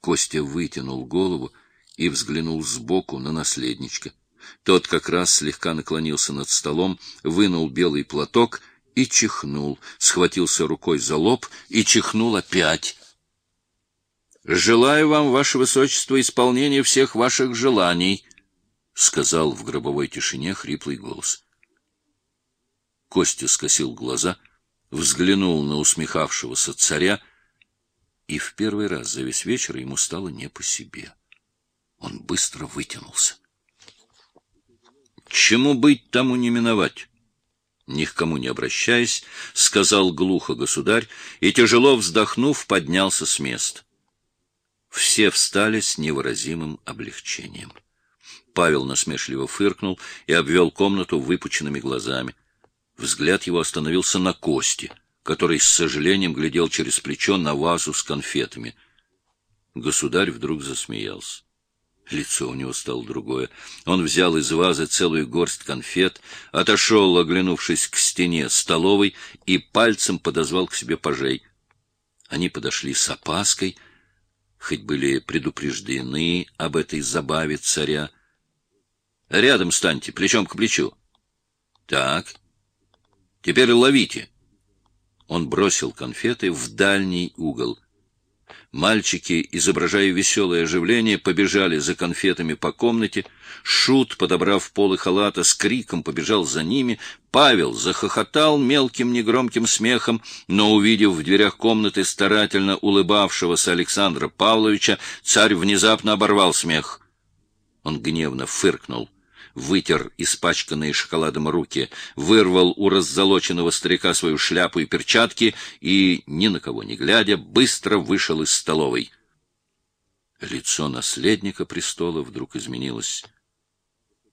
Костя вытянул голову и взглянул сбоку на наследничка. Тот как раз слегка наклонился над столом, вынул белый платок и чихнул, схватился рукой за лоб и чихнул опять. — Желаю вам, ваше высочество, исполнения всех ваших желаний, — сказал в гробовой тишине хриплый голос. Костя скосил глаза, взглянул на усмехавшегося царя, и в первый раз за весь вечер ему стало не по себе. Он быстро вытянулся. Чему быть, тому не миновать. Ни к кому не обращаясь, сказал глухо государь и, тяжело вздохнув, поднялся с места. Все встали с невыразимым облегчением. Павел насмешливо фыркнул и обвел комнату выпученными глазами. Взгляд его остановился на Косте, который с сожалением глядел через плечо на вазу с конфетами. Государь вдруг засмеялся. Лицо у него стало другое. Он взял из вазы целую горсть конфет, отошел, оглянувшись к стене столовой, и пальцем подозвал к себе пажей. Они подошли с опаской, хоть были предупреждены об этой забаве царя. Рядом станьте, плечом к плечу. Так. Теперь ловите. Он бросил конфеты в дальний угол — Мальчики, изображая веселое оживление, побежали за конфетами по комнате. Шут, подобрав полы халата, с криком побежал за ними. Павел захохотал мелким негромким смехом, но, увидев в дверях комнаты старательно улыбавшегося Александра Павловича, царь внезапно оборвал смех. Он гневно фыркнул вытер испачканные шоколадом руки, вырвал у раззолоченного старика свою шляпу и перчатки и, ни на кого не глядя, быстро вышел из столовой. Лицо наследника престола вдруг изменилось.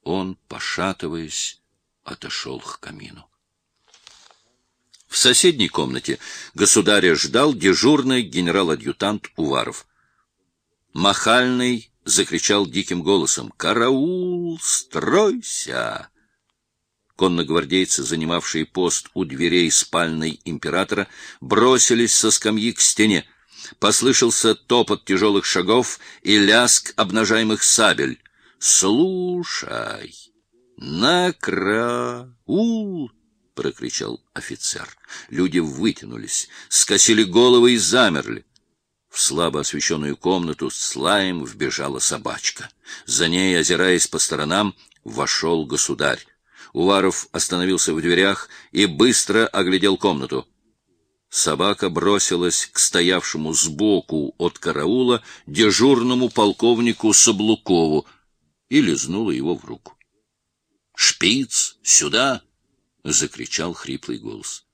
Он, пошатываясь, отошел к камину. В соседней комнате государя ждал дежурный генерал-адъютант Уваров. Махальный закричал диким голосом «Караул! Стройся!» Конногвардейцы, занимавшие пост у дверей спальной императора, бросились со скамьи к стене. Послышался топот тяжелых шагов и лязг обнажаемых сабель. «Слушай! На караул!» — прокричал офицер. Люди вытянулись, скосили головы и замерли. В слабо освещенную комнату с лаем вбежала собачка. За ней, озираясь по сторонам, вошел государь. Уваров остановился в дверях и быстро оглядел комнату. Собака бросилась к стоявшему сбоку от караула дежурному полковнику Соблукову и лизнула его в руку. «Шпиц, сюда!» — закричал хриплый голос.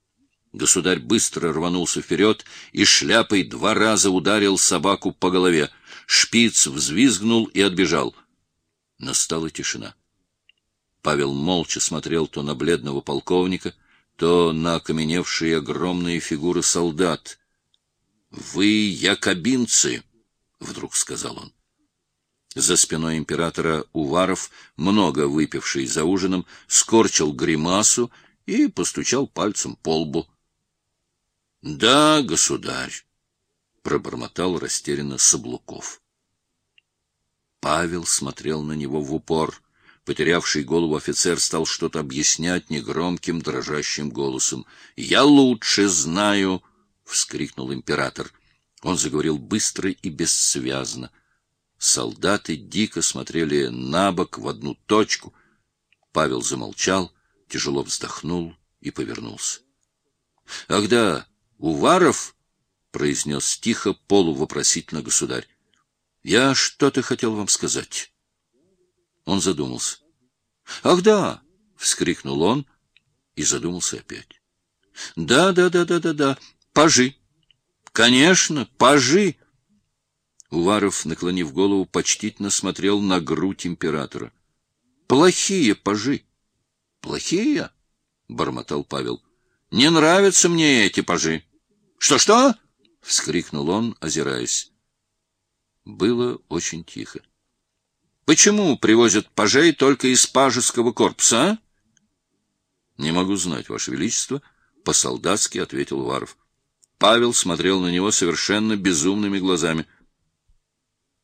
Государь быстро рванулся вперед и шляпой два раза ударил собаку по голове. Шпиц взвизгнул и отбежал. Настала тишина. Павел молча смотрел то на бледного полковника, то на окаменевшие огромные фигуры солдат. — Вы якобинцы! — вдруг сказал он. За спиной императора Уваров, много выпивший за ужином, скорчил гримасу и постучал пальцем по лбу. — Да, государь, — пробормотал растерянно Соблуков. Павел смотрел на него в упор. Потерявший голову офицер стал что-то объяснять негромким, дрожащим голосом. — Я лучше знаю! — вскрикнул император. Он заговорил быстро и бессвязно. Солдаты дико смотрели на бок в одну точку. Павел замолчал, тяжело вздохнул и повернулся. — Ах да! Уваров, — произнес тихо, полувопросительно государь, — я что-то хотел вам сказать. Он задумался. — Ах, да! — вскрикнул он и задумался опять. — Да, да, да, да, да, да, пажи. Конечно, пажи. Уваров, наклонив голову, почтительно смотрел на грудь императора. — Плохие пажи. — Плохие? — бормотал Павел. — Не нравятся мне эти пажи. Что-что? — вскрикнул он, озираясь. Было очень тихо. — Почему привозят пажей только из пажеского корпуса, а? — Не могу знать, Ваше Величество, — по-солдатски ответил Варов. Павел смотрел на него совершенно безумными глазами —